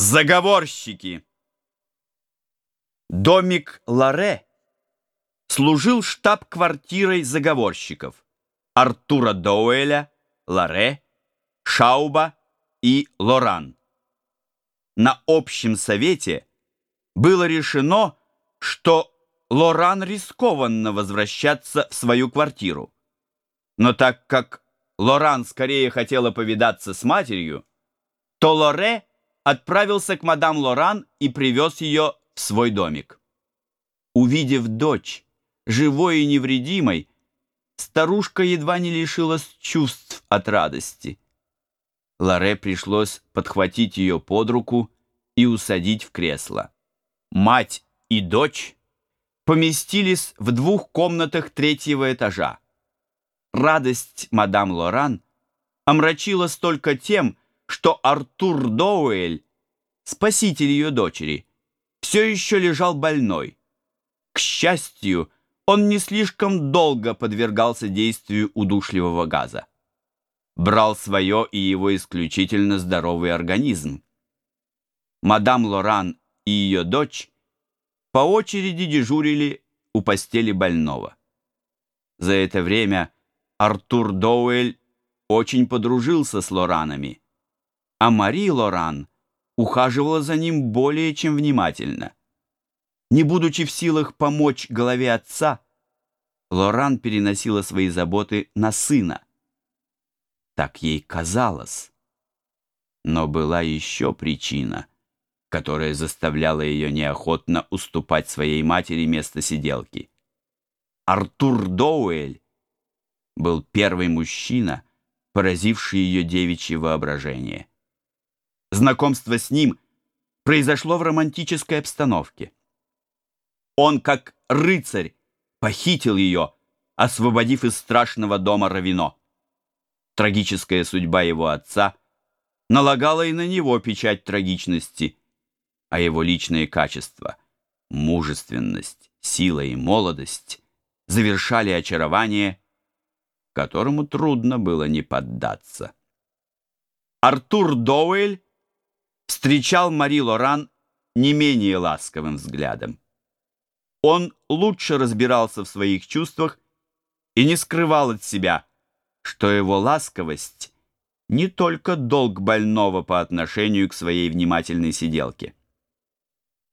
Заговорщики. Домик Ларе служил штаб-квартирой заговорщиков Артура Доуэля, Ларе, Шауба и Лоран. На общем совете было решено, что Лоран рискованно возвращаться в свою квартиру. Но так как Лоран скорее хотела повидаться с матерью, то Лоре отправился к мадам Лоран и привез ее в свой домик. Увидев дочь, живой и невредимой, старушка едва не лишилась чувств от радости. Лоре пришлось подхватить ее под руку и усадить в кресло. Мать и дочь поместились в двух комнатах третьего этажа. Радость мадам Лоран омрачилась только тем, что Артур Доуэль, спаситель ее дочери, все еще лежал больной. К счастью, он не слишком долго подвергался действию удушливого газа. Брал свое и его исключительно здоровый организм. Мадам Лоран и ее дочь по очереди дежурили у постели больного. За это время Артур Доуэль очень подружился с Лоранами а Мари Лоран ухаживала за ним более чем внимательно. Не будучи в силах помочь голове отца, Лоран переносила свои заботы на сына. Так ей казалось. Но была еще причина, которая заставляла ее неохотно уступать своей матери место сиделки. Артур Доуэль был первый мужчина, поразивший ее девичье воображение. Знакомство с ним произошло в романтической обстановке. Он, как рыцарь, похитил ее, освободив из страшного дома Равино. Трагическая судьба его отца налагала и на него печать трагичности, а его личные качества — мужественность, сила и молодость — завершали очарование, которому трудно было не поддаться. Артур Доуэль встречал Мари Лоран не менее ласковым взглядом. Он лучше разбирался в своих чувствах и не скрывал от себя, что его ласковость не только долг больного по отношению к своей внимательной сиделке.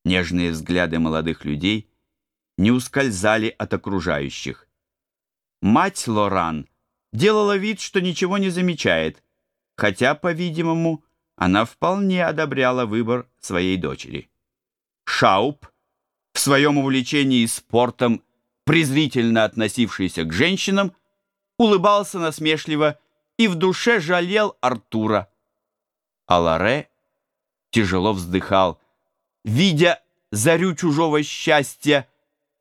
Нежные взгляды молодых людей не ускользали от окружающих. Мать Лоран делала вид, что ничего не замечает, хотя, по-видимому, она вполне одобряла выбор своей дочери. Шауп, в своем увлечении спортом, презрительно относившийся к женщинам, улыбался насмешливо и в душе жалел Артура. А Ларе тяжело вздыхал, видя зарю чужого счастья,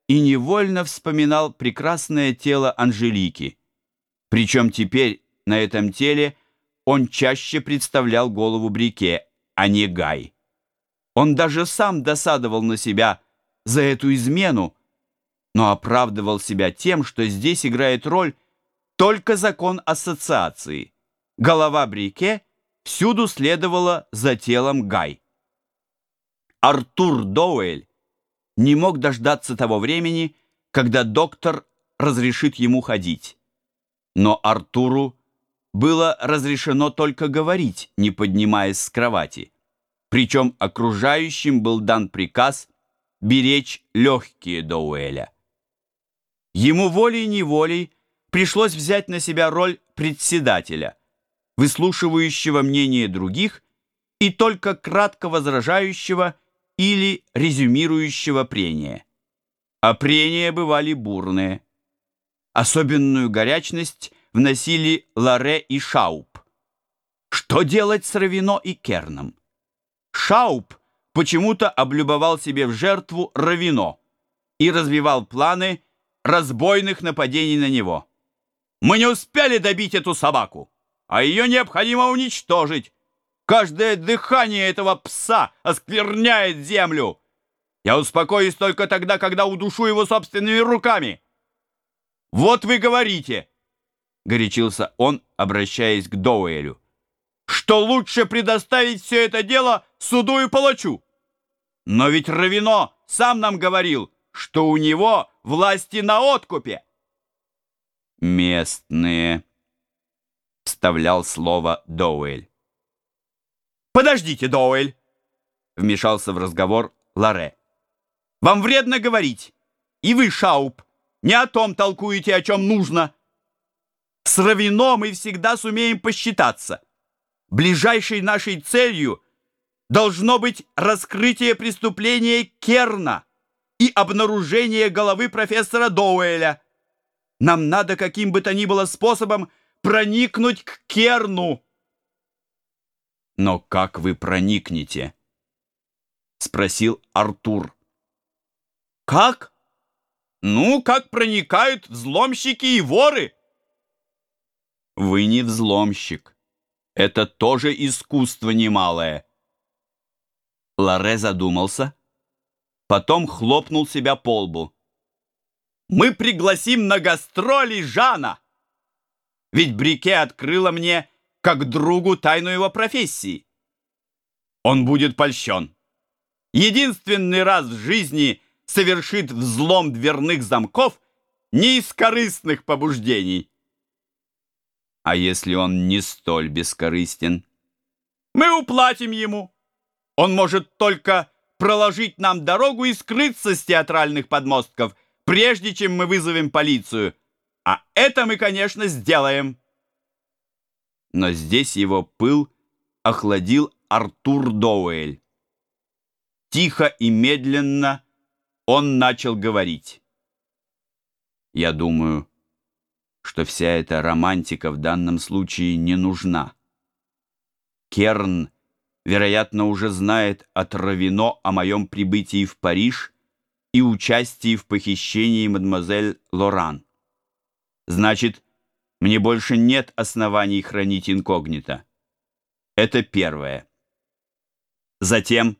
и невольно вспоминал прекрасное тело Анжелики. Причем теперь на этом теле – он чаще представлял голову Брике, а не Гай. Он даже сам досадовал на себя за эту измену, но оправдывал себя тем, что здесь играет роль только закон ассоциации. Голова Брике всюду следовала за телом Гай. Артур Доуэль не мог дождаться того времени, когда доктор разрешит ему ходить. Но Артуру было разрешено только говорить, не поднимаясь с кровати. Причем окружающим был дан приказ беречь легкие Доуэля. Ему волей-неволей пришлось взять на себя роль председателя, выслушивающего мнение других и только кратко возражающего или резюмирующего прения. А прения бывали бурные. Особенную горячность вносили Ларе и Шауп. Что делать с Равино и Керном? Шауп почему-то облюбовал себе в жертву Равино и развивал планы разбойных нападений на него. «Мы не успели добить эту собаку, а ее необходимо уничтожить. Каждое дыхание этого пса оскверняет землю. Я успокоюсь только тогда, когда удушу его собственными руками. Вот вы говорите» горячился он, обращаясь к Доуэлю, что лучше предоставить все это дело суду и палачу. Но ведь Равино сам нам говорил, что у него власти на откупе. Местные, вставлял слово Доуэль. Подождите, Доуэль, вмешался в разговор Ларе. Вам вредно говорить. И вы, Шауп, не о том толкуете, о чем нужно. С Равино мы всегда сумеем посчитаться. Ближайшей нашей целью должно быть раскрытие преступления Керна и обнаружение головы профессора Доуэля. Нам надо каким бы то ни было способом проникнуть к Керну. Но как вы проникнете? Спросил Артур. Как? Ну, как проникают взломщики и воры. Вы не взломщик. Это тоже искусство немалое. Ларе задумался, потом хлопнул себя по лбу. Мы пригласим на гастроли Жана. Ведь Брике открыла мне, как другу, тайну его профессии. Он будет польщен. Единственный раз в жизни совершит взлом дверных замков не из корыстных побуждений. А если он не столь бескорыстен? Мы уплатим ему. Он может только проложить нам дорогу и скрыться с театральных подмостков, прежде чем мы вызовем полицию. А это мы, конечно, сделаем. Но здесь его пыл охладил Артур Доуэль. Тихо и медленно он начал говорить. Я думаю, что вся эта романтика в данном случае не нужна. Керн, вероятно, уже знает от Равино о моем прибытии в Париж и участии в похищении мадемуазель Лоран. Значит, мне больше нет оснований хранить инкогнито. Это первое. Затем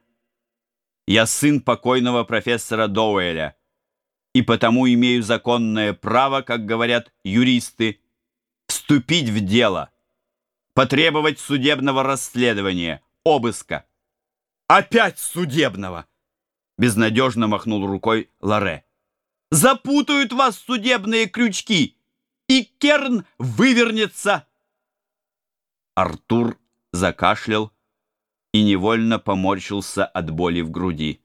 я сын покойного профессора Доуэля и потому имею законное право, как говорят юристы, вступить в дело, потребовать судебного расследования, обыска. Опять судебного! Безнадежно махнул рукой Ларе. Запутают вас судебные крючки, и Керн вывернется. Артур закашлял и невольно поморщился от боли в груди.